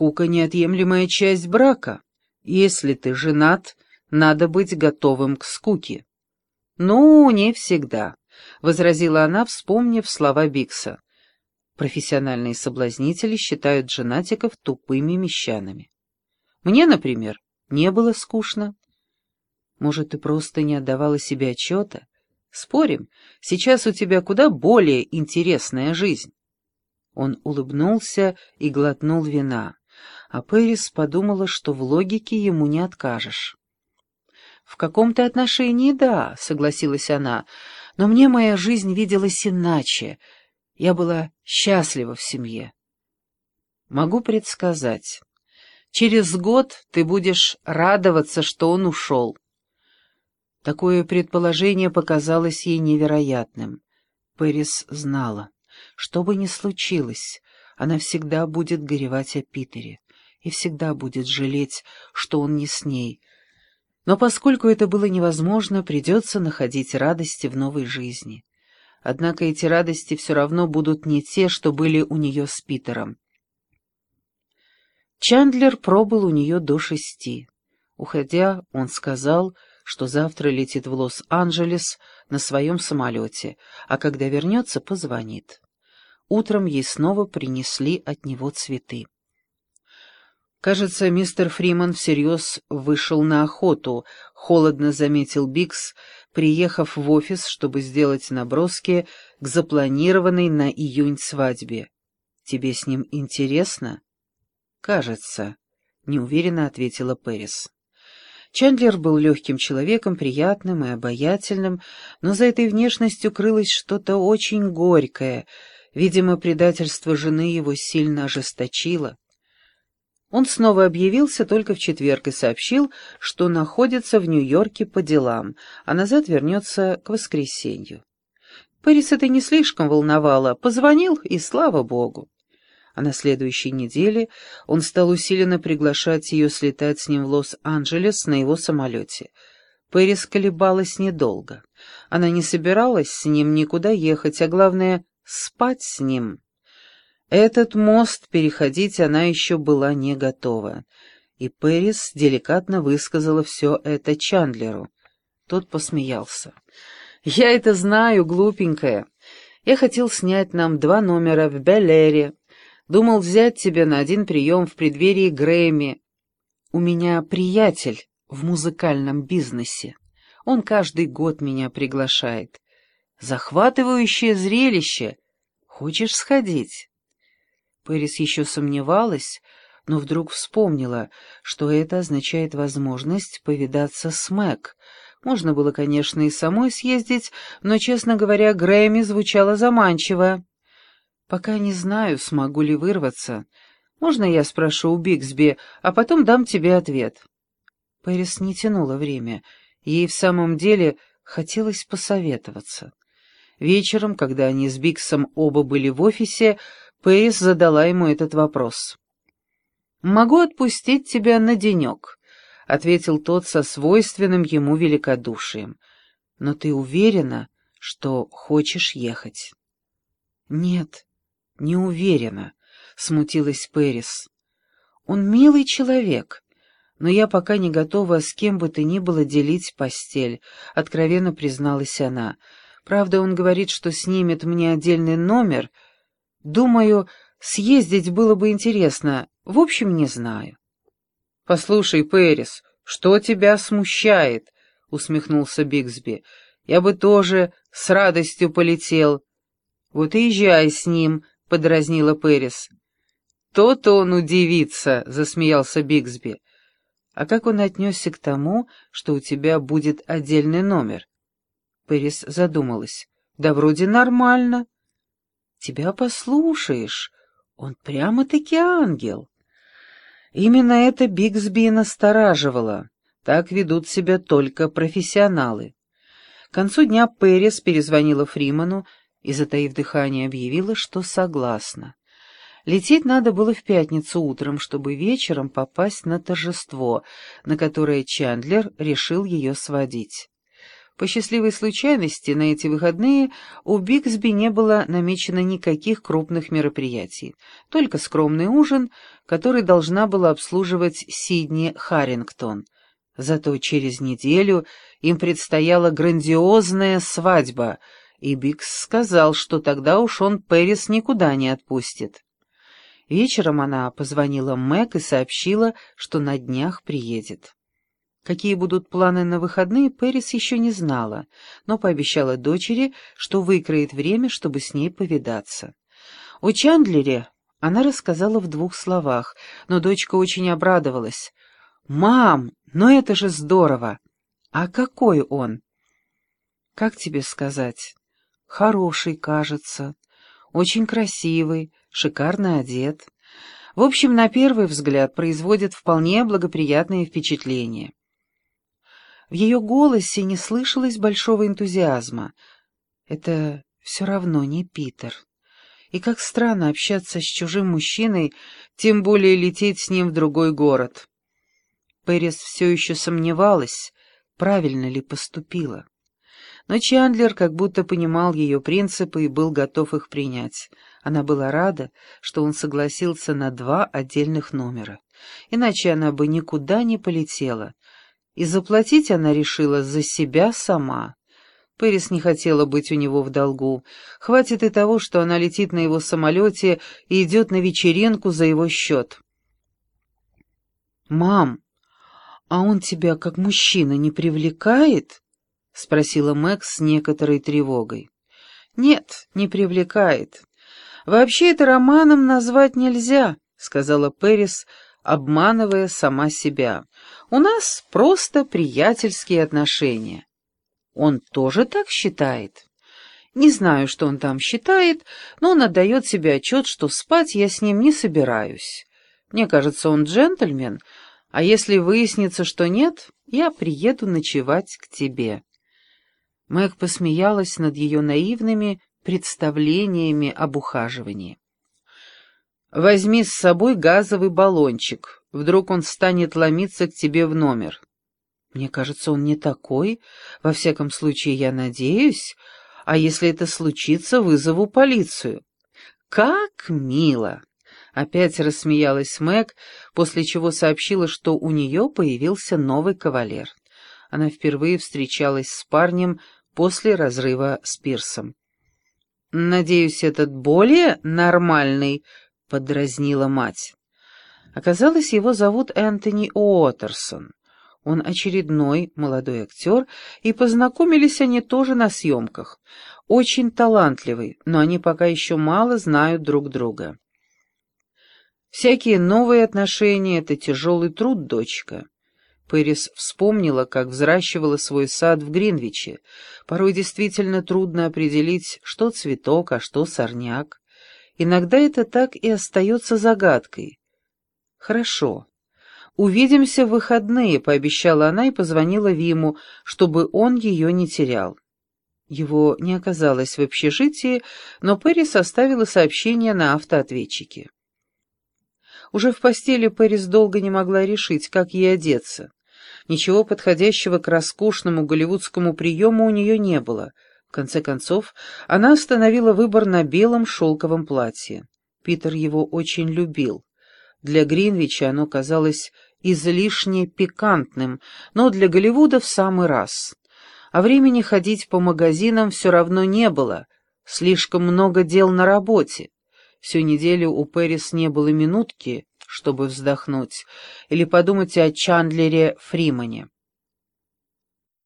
Скука — неотъемлемая часть брака. Если ты женат, надо быть готовым к скуке. «Ну, не всегда», — возразила она, вспомнив слова Бикса. Профессиональные соблазнители считают женатиков тупыми мещанами. Мне, например, не было скучно. Может, ты просто не отдавала себе отчета? Спорим, сейчас у тебя куда более интересная жизнь. Он улыбнулся и глотнул вина, а Пэрис подумала, что в логике ему не откажешь. «В каком-то отношении да», — согласилась она, — «но мне моя жизнь виделась иначе. Я была счастлива в семье». «Могу предсказать. Через год ты будешь радоваться, что он ушел». Такое предположение показалось ей невероятным. Пэрис знала, что бы ни случилось, она всегда будет горевать о Питере и всегда будет жалеть, что он не с ней. Но поскольку это было невозможно, придется находить радости в новой жизни. Однако эти радости все равно будут не те, что были у нее с Питером. Чандлер пробыл у нее до шести. Уходя, он сказал, что завтра летит в Лос-Анджелес на своем самолете, а когда вернется, позвонит. Утром ей снова принесли от него цветы. «Кажется, мистер Фриман всерьез вышел на охоту», — холодно заметил Бикс, приехав в офис, чтобы сделать наброски к запланированной на июнь свадьбе. «Тебе с ним интересно?» «Кажется», — неуверенно ответила Пэрис. Чандлер был легким человеком, приятным и обаятельным, но за этой внешностью крылось что-то очень горькое. Видимо, предательство жены его сильно ожесточило. Он снова объявился только в четверг и сообщил, что находится в Нью-Йорке по делам, а назад вернется к воскресенью. Пэрис это не слишком волновало, позвонил, и слава богу а на следующей неделе он стал усиленно приглашать ее слетать с ним в Лос-Анджелес на его самолете. Пэрис колебалась недолго. Она не собиралась с ним никуда ехать, а главное — спать с ним. Этот мост переходить она еще была не готова. И Пэрис деликатно высказала все это Чандлеру. Тот посмеялся. «Я это знаю, глупенькая. Я хотел снять нам два номера в Белэре, Думал взять тебя на один прием в преддверии Грэмми. У меня приятель в музыкальном бизнесе. Он каждый год меня приглашает. Захватывающее зрелище. Хочешь сходить?» Пэрис еще сомневалась, но вдруг вспомнила, что это означает возможность повидаться с Мэг. Можно было, конечно, и самой съездить, но, честно говоря, Грэмми звучало заманчиво. Пока не знаю, смогу ли вырваться. Можно я спрошу у Бигсби, а потом дам тебе ответ?» Пэрис не тянула время. Ей в самом деле хотелось посоветоваться. Вечером, когда они с Биксом оба были в офисе, Пэрис задала ему этот вопрос. «Могу отпустить тебя на денек», — ответил тот со свойственным ему великодушием. «Но ты уверена, что хочешь ехать?» «Нет», «Не уверена», — смутилась Пэрис. «Он милый человек, но я пока не готова с кем бы то ни было делить постель», — откровенно призналась она. «Правда, он говорит, что снимет мне отдельный номер. Думаю, съездить было бы интересно. В общем, не знаю». «Послушай, Пэрис, что тебя смущает?» — усмехнулся Бигсби. «Я бы тоже с радостью полетел. Вот и езжай с ним, — подразнила Пэрис. «То-то он удивится», — засмеялся Бигсби. «А как он отнесся к тому, что у тебя будет отдельный номер?» Пэрис задумалась. «Да вроде нормально». «Тебя послушаешь, он прямо-таки ангел». Именно это Бигсби настораживало. Так ведут себя только профессионалы. К концу дня Пэрис перезвонила Фриману и, затаив дыхание, объявила, что согласна. Лететь надо было в пятницу утром, чтобы вечером попасть на торжество, на которое Чандлер решил ее сводить. По счастливой случайности на эти выходные у Бигсби не было намечено никаких крупных мероприятий, только скромный ужин, который должна была обслуживать Сидни Харрингтон. Зато через неделю им предстояла грандиозная свадьба, и Бигс сказал, что тогда уж он Пэрис никуда не отпустит. Вечером она позвонила Мэг и сообщила, что на днях приедет. Какие будут планы на выходные, Пэрис еще не знала, но пообещала дочери, что выкроет время, чтобы с ней повидаться. О Чандлере она рассказала в двух словах, но дочка очень обрадовалась. «Мам, но это же здорово! А какой он?» «Как тебе сказать? Хороший, кажется, очень красивый, шикарно одет. В общем, на первый взгляд производит вполне благоприятное впечатление». В ее голосе не слышалось большого энтузиазма. Это все равно не Питер. И как странно общаться с чужим мужчиной, тем более лететь с ним в другой город. Пэрис все еще сомневалась, правильно ли поступила. Но Чандлер как будто понимал ее принципы и был готов их принять. Она была рада, что он согласился на два отдельных номера. Иначе она бы никуда не полетела, и заплатить она решила за себя сама. Пэрис не хотела быть у него в долгу. Хватит и того, что она летит на его самолете и идет на вечеринку за его счет. «Мам, а он тебя как мужчина не привлекает?» — спросила Мэг с некоторой тревогой. «Нет, не привлекает. Вообще это романом назвать нельзя», — сказала Пэрис, обманывая сама себя. У нас просто приятельские отношения. Он тоже так считает? Не знаю, что он там считает, но он отдает себе отчет, что спать я с ним не собираюсь. Мне кажется, он джентльмен, а если выяснится, что нет, я приеду ночевать к тебе». Мэг посмеялась над ее наивными представлениями об ухаживании. «Возьми с собой газовый баллончик», Вдруг он станет ломиться к тебе в номер. Мне кажется, он не такой. Во всяком случае, я надеюсь. А если это случится, вызову полицию. Как мило! Опять рассмеялась Мэг, после чего сообщила, что у нее появился новый кавалер. Она впервые встречалась с парнем после разрыва с Пирсом. «Надеюсь, этот более нормальный», — подразнила мать. Оказалось, его зовут Энтони Уотерсон. Он очередной молодой актер, и познакомились они тоже на съемках. Очень талантливый, но они пока еще мало знают друг друга. Всякие новые отношения — это тяжелый труд, дочка. Пэрис вспомнила, как взращивала свой сад в Гринвиче. Порой действительно трудно определить, что цветок, а что сорняк. Иногда это так и остается загадкой. «Хорошо. Увидимся в выходные», — пообещала она и позвонила Виму, чтобы он ее не терял. Его не оказалось в общежитии, но Пэрис оставила сообщение на автоответчике. Уже в постели Пэрис долго не могла решить, как ей одеться. Ничего подходящего к роскошному голливудскому приему у нее не было. В конце концов, она остановила выбор на белом шелковом платье. Питер его очень любил. Для Гринвича оно казалось излишне пикантным, но для Голливуда в самый раз. А времени ходить по магазинам все равно не было, слишком много дел на работе. Всю неделю у Пэрис не было минутки, чтобы вздохнуть или подумать о Чандлере Фримане.